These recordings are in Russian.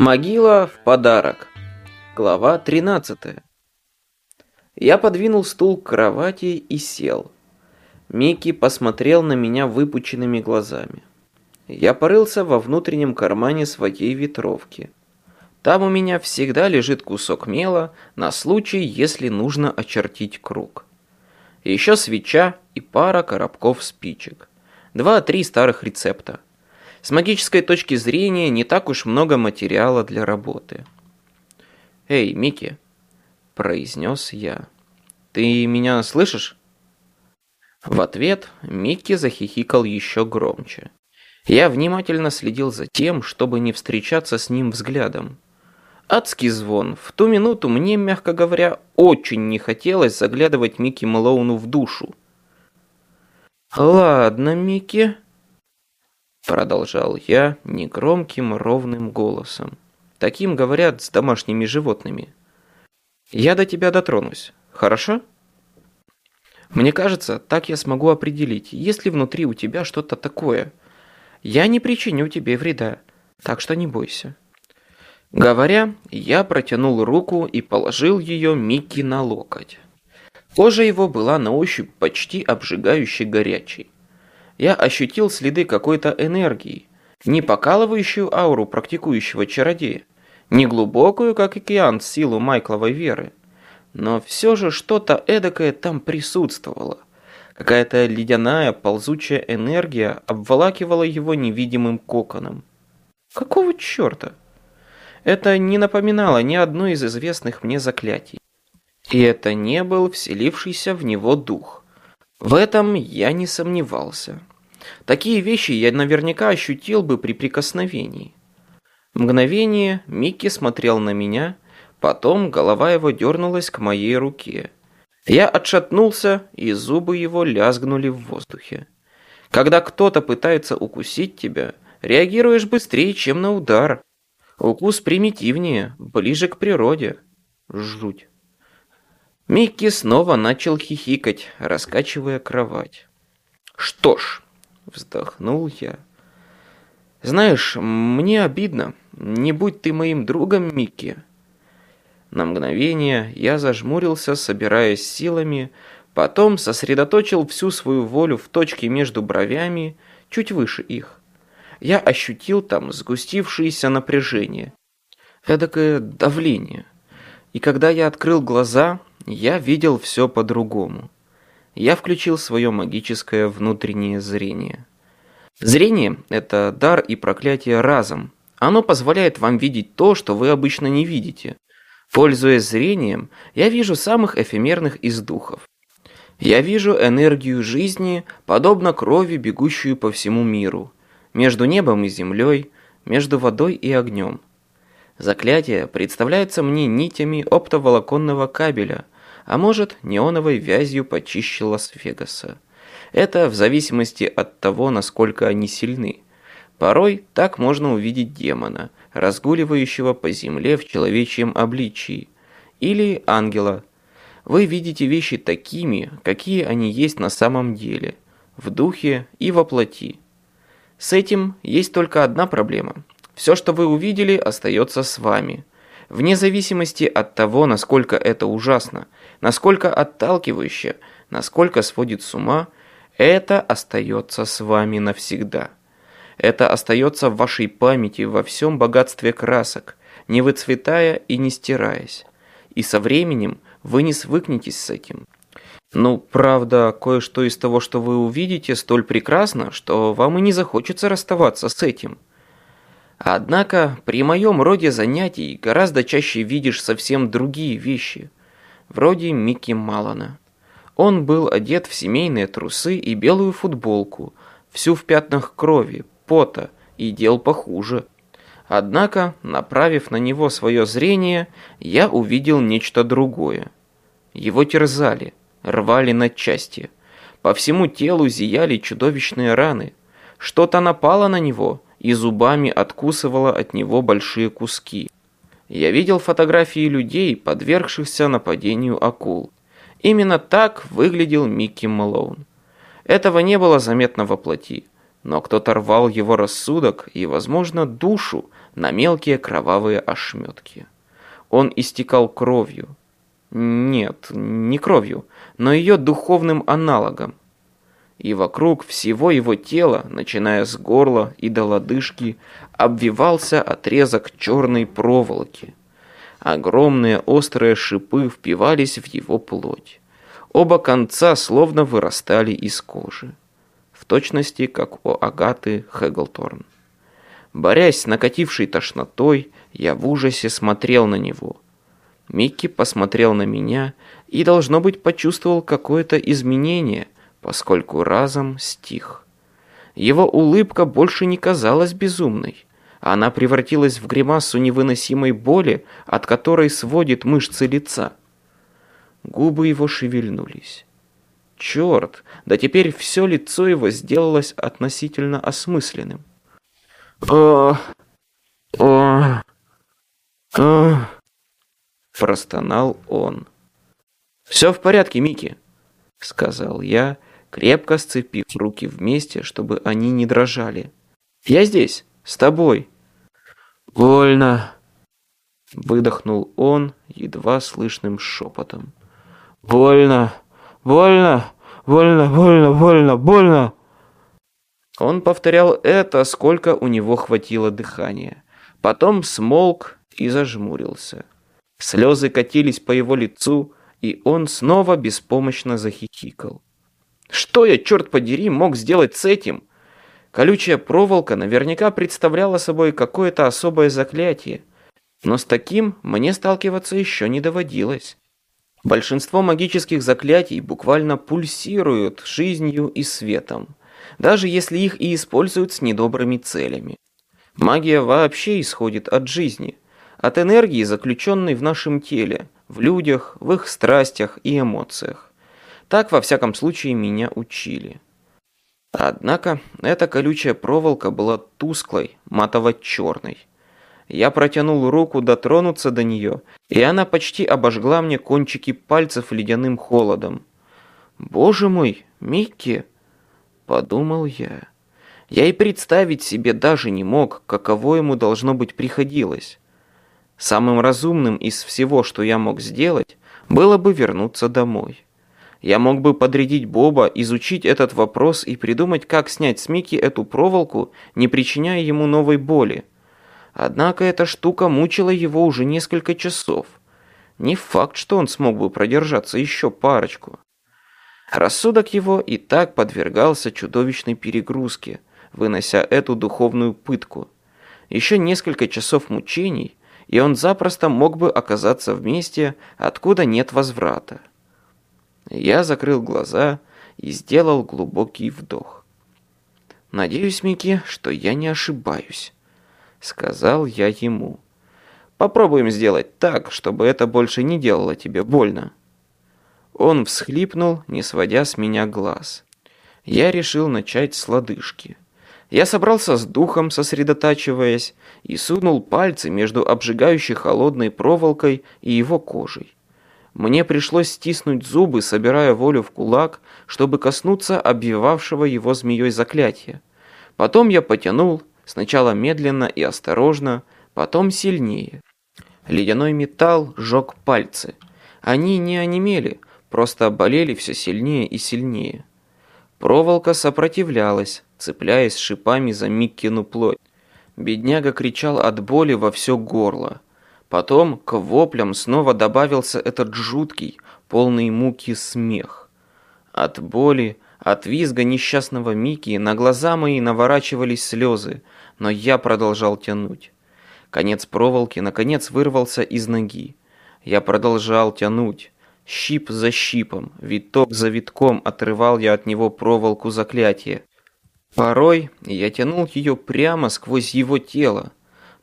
Могила в подарок. Глава 13. Я подвинул стул к кровати и сел. Микки посмотрел на меня выпученными глазами. Я порылся во внутреннем кармане своей ветровки. Там у меня всегда лежит кусок мела на случай, если нужно очертить круг. Еще свеча и пара коробков спичек. Два-три старых рецепта. С магической точки зрения не так уж много материала для работы. «Эй, Микки», – произнес я, – «ты меня слышишь?» В ответ Микки захихикал еще громче. Я внимательно следил за тем, чтобы не встречаться с ним взглядом. Адский звон. В ту минуту мне, мягко говоря, очень не хотелось заглядывать Микки Мэлоуну в душу. «Ладно, Микки», Продолжал я негромким ровным голосом. Таким говорят с домашними животными. Я до тебя дотронусь, хорошо? Мне кажется, так я смогу определить, есть ли внутри у тебя что-то такое. Я не причиню тебе вреда, так что не бойся. Говоря, я протянул руку и положил ее Микки на локоть. Кожа его была на ощупь почти обжигающе горячей я ощутил следы какой-то энергии, не покалывающую ауру практикующего чародея, не глубокую, как океан, силу Майкловой веры, но все же что-то эдакое там присутствовало. Какая-то ледяная, ползучая энергия обволакивала его невидимым коконом. Какого черта? Это не напоминало ни одно из известных мне заклятий. И это не был вселившийся в него дух. В этом я не сомневался. Такие вещи я наверняка ощутил бы при прикосновении. Мгновение Микки смотрел на меня, потом голова его дернулась к моей руке. Я отшатнулся, и зубы его лязгнули в воздухе. Когда кто-то пытается укусить тебя, реагируешь быстрее, чем на удар. Укус примитивнее, ближе к природе. Жуть. Микки снова начал хихикать, раскачивая кровать. Что ж, Вздохнул я. Знаешь, мне обидно. Не будь ты моим другом, Микки. На мгновение я зажмурился, собираясь силами, потом сосредоточил всю свою волю в точке между бровями, чуть выше их. Я ощутил там сгустившееся напряжение, эдакое давление. И когда я открыл глаза, я видел все по-другому я включил свое магическое внутреннее зрение. Зрение – это дар и проклятие разом. Оно позволяет вам видеть то, что вы обычно не видите. Пользуясь зрением, я вижу самых эфемерных из духов. Я вижу энергию жизни, подобно крови, бегущую по всему миру, между небом и землей, между водой и огнем. Заклятие представляется мне нитями оптоволоконного кабеля – а может, неоновой вязью почище Лас-Вегаса. Это в зависимости от того, насколько они сильны. Порой так можно увидеть демона, разгуливающего по земле в человечьем обличии, или ангела. Вы видите вещи такими, какие они есть на самом деле, в духе и во плоти. С этим есть только одна проблема. Все, что вы увидели, остается с вами. Вне зависимости от того, насколько это ужасно – насколько отталкивающе, насколько сводит с ума, это остается с вами навсегда. Это остается в вашей памяти во всем богатстве красок, не выцветая и не стираясь. И со временем вы не свыкнетесь с этим. Ну, правда, кое-что из того, что вы увидите, столь прекрасно, что вам и не захочется расставаться с этим. Однако при моем роде занятий гораздо чаще видишь совсем другие вещи – вроде Микки Малана. Он был одет в семейные трусы и белую футболку, всю в пятнах крови, пота, и дел похуже. Однако, направив на него свое зрение, я увидел нечто другое. Его терзали, рвали на части. По всему телу зияли чудовищные раны. Что-то напало на него и зубами откусывало от него большие куски. Я видел фотографии людей, подвергшихся нападению акул. Именно так выглядел Микки Малоун. Этого не было заметно во плоти. но кто-то рвал его рассудок и, возможно, душу на мелкие кровавые ошметки. Он истекал кровью. Нет, не кровью, но ее духовным аналогом. И вокруг всего его тела, начиная с горла и до лодыжки, обвивался отрезок черной проволоки. Огромные острые шипы впивались в его плоть. Оба конца словно вырастали из кожи. В точности, как у Агаты Хэглторн. Борясь с накатившей тошнотой, я в ужасе смотрел на него. Микки посмотрел на меня и, должно быть, почувствовал какое-то изменение, поскольку разом стих. Его улыбка больше не казалась безумной. Она превратилась в гримасу невыносимой боли, от которой сводит мышцы лица. Губы его шевельнулись. Черт, да теперь все лицо его сделалось относительно осмысленным. «О, о, о», простонал он. «Все в порядке, Микки», — сказал я, крепко сцепив руки вместе, чтобы они не дрожали. «Я здесь, с тобой». «Больно», — выдохнул он едва слышным шепотом. «Больно, больно, больно, больно, больно, больно». Он повторял это, сколько у него хватило дыхания. Потом смолк и зажмурился. Слезы катились по его лицу, и он снова беспомощно захихикал. Что я, черт подери, мог сделать с этим? Колючая проволока наверняка представляла собой какое-то особое заклятие, но с таким мне сталкиваться еще не доводилось. Большинство магических заклятий буквально пульсируют жизнью и светом даже если их и используют с недобрыми целями. Магия вообще исходит от жизни, от энергии, заключенной в нашем теле, в людях, в их страстях и эмоциях. Так, во всяком случае, меня учили. Однако, эта колючая проволока была тусклой, матово-черной. Я протянул руку дотронуться до нее, и она почти обожгла мне кончики пальцев ледяным холодом. «Боже мой, Микки!» Подумал я. Я и представить себе даже не мог, каково ему должно быть приходилось. Самым разумным из всего, что я мог сделать, было бы вернуться домой. Я мог бы подрядить Боба изучить этот вопрос и придумать, как снять с Микки эту проволоку, не причиняя ему новой боли. Однако эта штука мучила его уже несколько часов. Не факт, что он смог бы продержаться еще парочку. Рассудок его и так подвергался чудовищной перегрузке, вынося эту духовную пытку. Еще несколько часов мучений, и он запросто мог бы оказаться в месте, откуда нет возврата. Я закрыл глаза и сделал глубокий вдох. «Надеюсь, Микки, что я не ошибаюсь», — сказал я ему. «Попробуем сделать так, чтобы это больше не делало тебе больно». Он всхлипнул, не сводя с меня глаз. Я решил начать с лодыжки. Я собрался с духом, сосредотачиваясь, и сунул пальцы между обжигающей холодной проволокой и его кожей. Мне пришлось стиснуть зубы, собирая волю в кулак, чтобы коснуться обвивавшего его змеей заклятия. Потом я потянул, сначала медленно и осторожно, потом сильнее. Ледяной металл жег пальцы. Они не онемели, просто болели все сильнее и сильнее. Проволока сопротивлялась, цепляясь шипами за Миккину плоть. Бедняга кричал от боли во все горло. Потом к воплям снова добавился этот жуткий, полный муки смех. От боли, от визга несчастного Микки на глаза мои наворачивались слезы, но я продолжал тянуть. Конец проволоки наконец вырвался из ноги. Я продолжал тянуть. Щип за щипом, виток за витком отрывал я от него проволоку заклятия. Порой я тянул ее прямо сквозь его тело,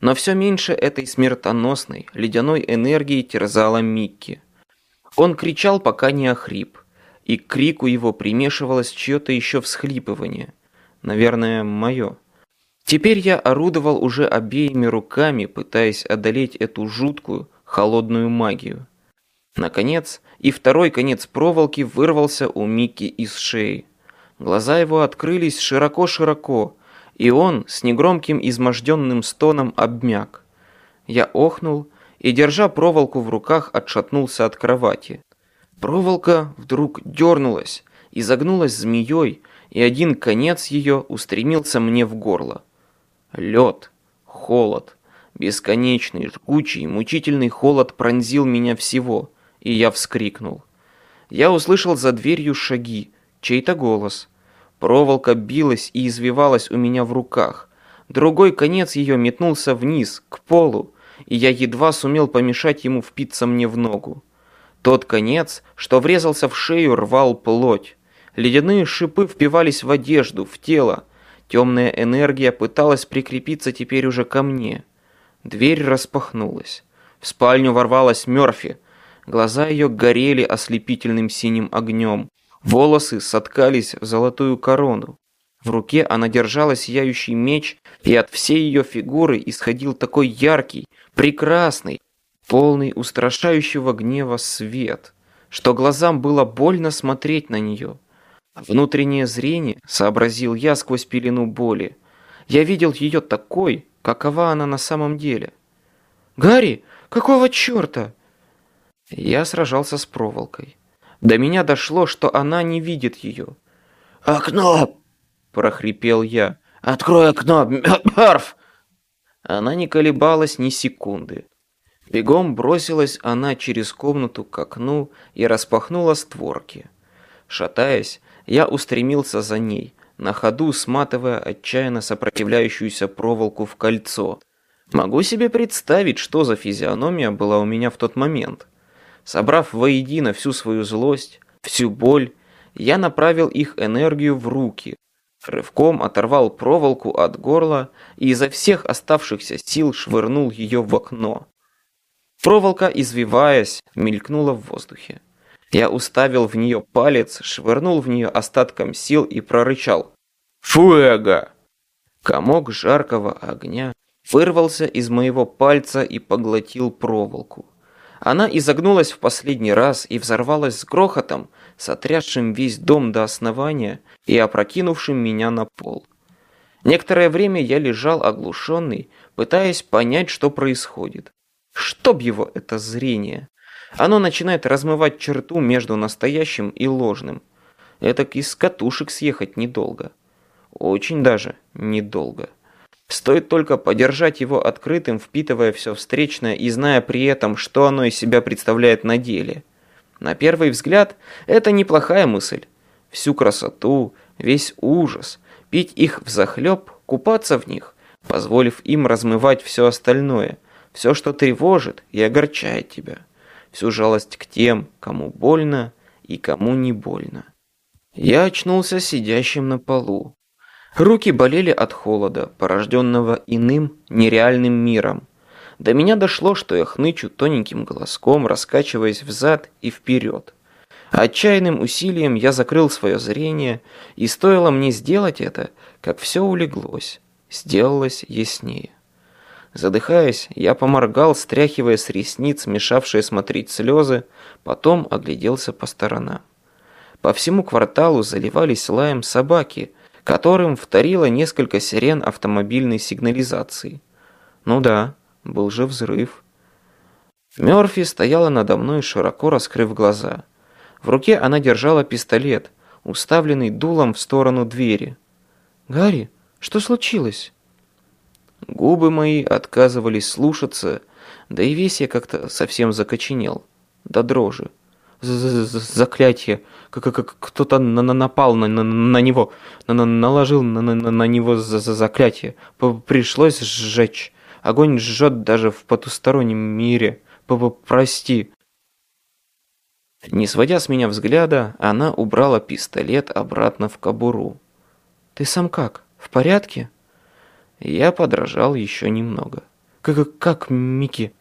но все меньше этой смертоносной, ледяной энергии терзала Микки. Он кричал, пока не охрип, и к крику его примешивалось чье-то еще всхлипывание. Наверное, мое. Теперь я орудовал уже обеими руками, пытаясь одолеть эту жуткую, холодную магию. Наконец, и второй конец проволоки вырвался у Микки из шеи. Глаза его открылись широко-широко, и он с негромким изможденным стоном обмяк. Я охнул и, держа проволоку в руках, отшатнулся от кровати. Проволока вдруг дернулась, и загнулась змеей, и один конец ее устремился мне в горло. Лед, холод, бесконечный, жгучий, мучительный холод пронзил меня всего, и я вскрикнул. Я услышал за дверью шаги, чей-то голос. Проволока билась и извивалась у меня в руках. Другой конец ее метнулся вниз, к полу, и я едва сумел помешать ему впиться мне в ногу. Тот конец, что врезался в шею, рвал плоть. Ледяные шипы впивались в одежду, в тело. Темная энергия пыталась прикрепиться теперь уже ко мне. Дверь распахнулась. В спальню ворвалась Мёрфи. Глаза ее горели ослепительным синим огнем. Волосы соткались в золотую корону. В руке она держала сияющий меч, и от всей ее фигуры исходил такой яркий, прекрасный, полный устрашающего гнева свет, что глазам было больно смотреть на нее. Внутреннее зрение, сообразил я сквозь пелену боли. Я видел ее такой, какова она на самом деле. «Гарри, какого черта?» Я сражался с проволокой. До меня дошло, что она не видит ее. «Окно!» – прохрипел я. «Открой окно, Мерф!» Она не колебалась ни секунды. Бегом бросилась она через комнату к окну и распахнула створки. Шатаясь, я устремился за ней, на ходу сматывая отчаянно сопротивляющуюся проволоку в кольцо. Могу себе представить, что за физиономия была у меня в тот момент. Собрав воедино всю свою злость, всю боль, я направил их энергию в руки, рывком оторвал проволоку от горла и изо всех оставшихся сил швырнул ее в окно. Проволока, извиваясь, мелькнула в воздухе. Я уставил в нее палец, швырнул в нее остатком сил и прорычал «Фуэго!». Комок жаркого огня вырвался из моего пальца и поглотил проволоку. Она изогнулась в последний раз и взорвалась с грохотом, сотрясшим весь дом до основания и опрокинувшим меня на пол. Некоторое время я лежал оглушенный, пытаясь понять, что происходит. Чтоб его это зрение! Оно начинает размывать черту между настоящим и ложным. Это из катушек съехать недолго. Очень даже недолго. Стоит только подержать его открытым, впитывая все встречное и зная при этом, что оно из себя представляет на деле. На первый взгляд, это неплохая мысль. Всю красоту, весь ужас, пить их взахлеб, купаться в них, позволив им размывать все остальное, все, что тревожит и огорчает тебя всю жалость к тем, кому больно и кому не больно. Я очнулся сидящим на полу. Руки болели от холода, порожденного иным, нереальным миром. До меня дошло, что я хнычу тоненьким голоском, раскачиваясь взад и вперед. Отчаянным усилием я закрыл свое зрение, и стоило мне сделать это, как все улеглось, сделалось яснее. Задыхаясь, я поморгал, стряхивая с ресниц, мешавшие смотреть слезы, потом огляделся по сторонам. По всему кварталу заливались лаем собаки, которым вторило несколько сирен автомобильной сигнализации. Ну да, был же взрыв. Мёрфи стояла надо мной, широко раскрыв глаза. В руке она держала пистолет, уставленный дулом в сторону двери. «Гарри, что случилось?» Губы мои отказывались слушаться, да и весь я как-то совсем закоченел, до дрожи. Заклятие, кто-то напал на, на, на него, на, наложил на, на, на него за, за заклятие. Пришлось сжечь. Огонь жжет даже в потустороннем мире. Прости. Не сводя с меня взгляда, она убрала пистолет обратно в кобуру. «Ты сам как? В порядке?» Я подражал еще немного. «Как, как Микки?»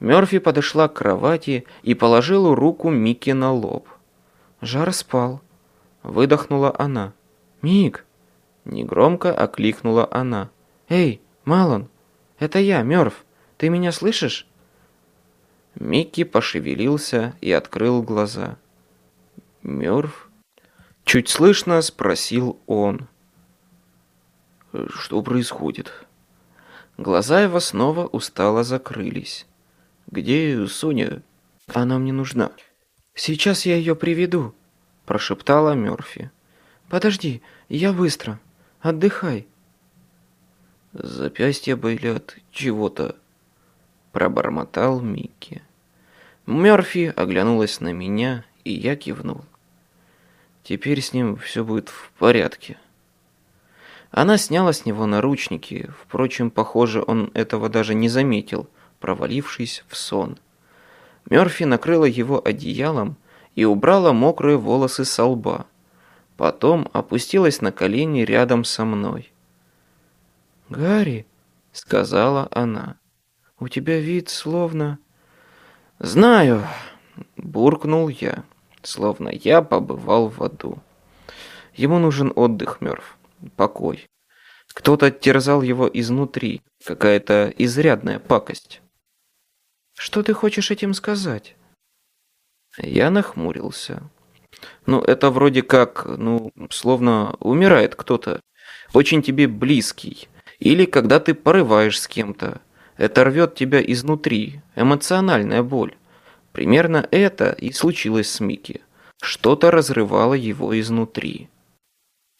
Мёрфи подошла к кровати и положила руку Микки на лоб. Жар спал. Выдохнула она. «Мик!» Негромко окликнула она. «Эй, Малон, это я, Мёрф. Ты меня слышишь?» Микки пошевелился и открыл глаза. «Мёрф?» Чуть слышно спросил он. Что происходит? Глаза его снова устало закрылись. Где Соня? Она мне нужна. Сейчас я ее приведу, прошептала Мёрфи. Подожди, я быстро. Отдыхай. Запястья болят чего-то, пробормотал Микки. Мёрфи оглянулась на меня, и я кивнул. Теперь с ним все будет в порядке. Она сняла с него наручники, впрочем, похоже, он этого даже не заметил, провалившись в сон. Мёрфи накрыла его одеялом и убрала мокрые волосы со лба. Потом опустилась на колени рядом со мной. «Гарри», — сказала она, — «у тебя вид словно...» «Знаю», — буркнул я, словно я побывал в аду. Ему нужен отдых, Мёрф покой. Кто-то терзал его изнутри, какая-то изрядная пакость. Что ты хочешь этим сказать? Я нахмурился. Ну, это вроде как, ну, словно умирает кто-то, очень тебе близкий. Или когда ты порываешь с кем-то. Это рвет тебя изнутри, эмоциональная боль. Примерно это и случилось с Микки. Что-то разрывало его изнутри.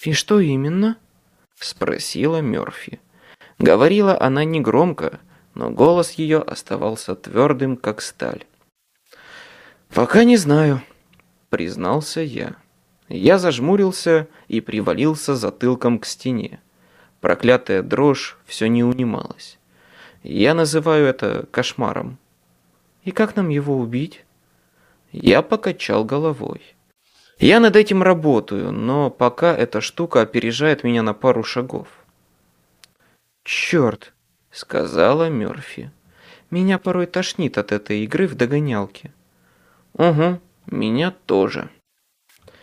«И что именно?» – спросила Мёрфи. Говорила она негромко, но голос ее оставался твердым, как сталь. «Пока не знаю», – признался я. Я зажмурился и привалился затылком к стене. Проклятая дрожь все не унималась. Я называю это кошмаром. «И как нам его убить?» Я покачал головой. Я над этим работаю, но пока эта штука опережает меня на пару шагов. «Черт!» — сказала Мёрфи. «Меня порой тошнит от этой игры в догонялки». «Угу, меня тоже».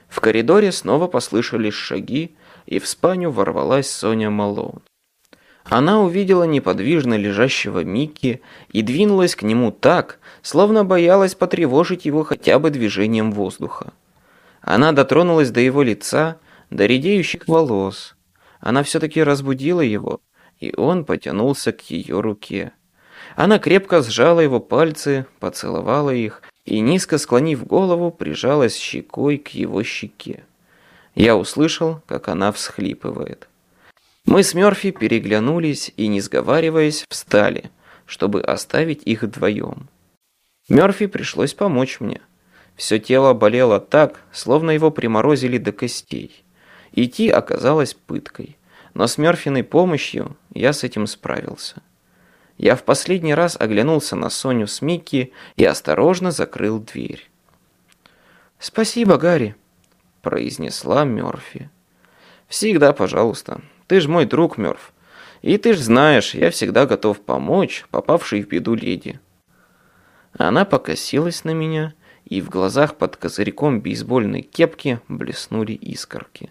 В коридоре снова послышались шаги, и в спальню ворвалась Соня Малоун. Она увидела неподвижно лежащего Микки и двинулась к нему так, словно боялась потревожить его хотя бы движением воздуха. Она дотронулась до его лица, до редеющих волос. Она все-таки разбудила его, и он потянулся к ее руке. Она крепко сжала его пальцы, поцеловала их и, низко склонив голову, прижалась щекой к его щеке. Я услышал, как она всхлипывает. Мы с Мёрфи переглянулись и, не сговариваясь, встали, чтобы оставить их вдвоем. Мёрфи пришлось помочь мне. Все тело болело так, словно его приморозили до костей. Идти оказалось пыткой, но с Мёрфиной помощью я с этим справился. Я в последний раз оглянулся на Соню с Микки и осторожно закрыл дверь. «Спасибо, Гарри», – произнесла Мёрфи. «Всегда, пожалуйста. Ты ж мой друг, Мёрф. И ты ж знаешь, я всегда готов помочь попавшей в беду леди». Она покосилась на меня и в глазах под козырьком бейсбольной кепки блеснули искорки.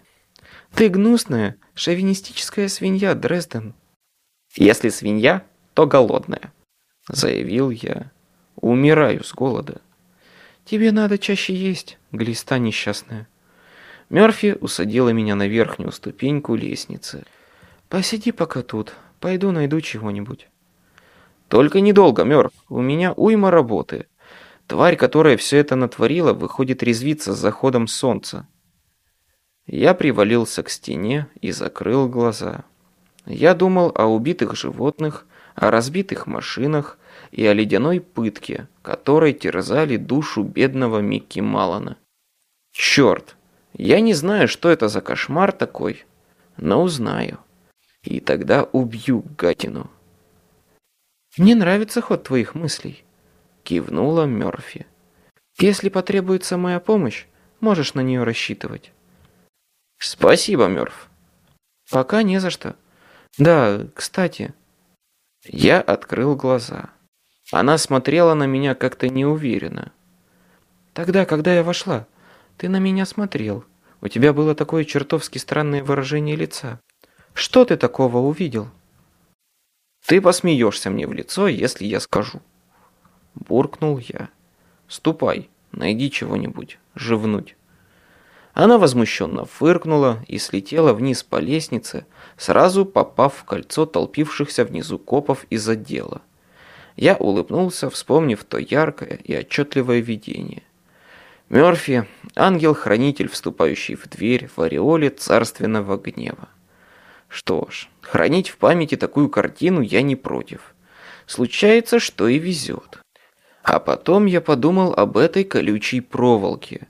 «Ты гнусная, шовинистическая свинья, Дрезден!» «Если свинья, то голодная», — заявил я. «Умираю с голода». «Тебе надо чаще есть, глиста несчастная». Мёрфи усадила меня на верхнюю ступеньку лестницы. «Посиди пока тут, пойду найду чего-нибудь». «Только недолго, Мёрф, у меня уйма работы», Тварь, которая все это натворила, выходит резвиться с заходом солнца. Я привалился к стене и закрыл глаза. Я думал о убитых животных, о разбитых машинах и о ледяной пытке, которой терзали душу бедного Микки Малана. Черт, я не знаю, что это за кошмар такой, но узнаю. И тогда убью Гатину. Мне нравится ход твоих мыслей кивнула Мёрфи. Если потребуется моя помощь, можешь на нее рассчитывать. Спасибо, Мёрф. Пока не за что. Да, кстати. Я открыл глаза. Она смотрела на меня как-то неуверенно. Тогда, когда я вошла, ты на меня смотрел. У тебя было такое чертовски странное выражение лица. Что ты такого увидел? Ты посмеешься мне в лицо, если я скажу. Буркнул я. «Ступай, найди чего-нибудь, живнуть». Она возмущенно фыркнула и слетела вниз по лестнице, сразу попав в кольцо толпившихся внизу копов из отдела. Я улыбнулся, вспомнив то яркое и отчетливое видение. Мёрфи – ангел-хранитель, вступающий в дверь в ореоле царственного гнева. Что ж, хранить в памяти такую картину я не против. Случается, что и везет. А потом я подумал об этой колючей проволоке,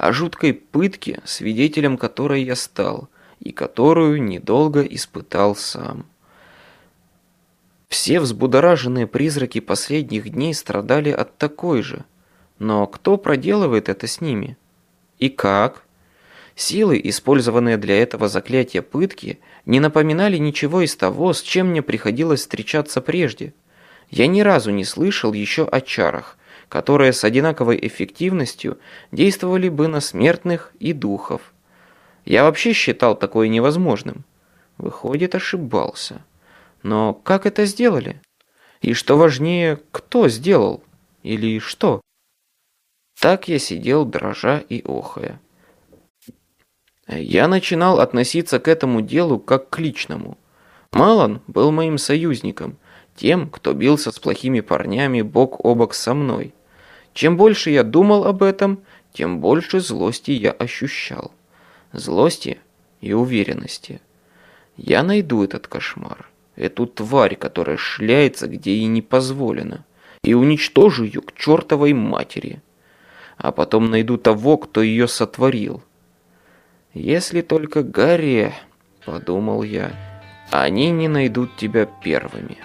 о жуткой пытке, свидетелем которой я стал, и которую недолго испытал сам. Все взбудораженные призраки последних дней страдали от такой же. Но кто проделывает это с ними? И как? Силы, использованные для этого заклятия пытки, не напоминали ничего из того, с чем мне приходилось встречаться прежде – я ни разу не слышал еще о чарах, которые с одинаковой эффективностью действовали бы на смертных и духов. Я вообще считал такое невозможным. Выходит, ошибался. Но как это сделали? И что важнее, кто сделал? Или что? Так я сидел, дрожа и охая. Я начинал относиться к этому делу как к личному. Малан был моим союзником – тем, кто бился с плохими парнями бок о бок со мной. Чем больше я думал об этом, тем больше злости я ощущал. Злости и уверенности. Я найду этот кошмар, эту тварь, которая шляется, где ей не позволено, и уничтожу ее к чертовой матери. А потом найду того, кто ее сотворил. Если только Гарри, подумал я, они не найдут тебя первыми».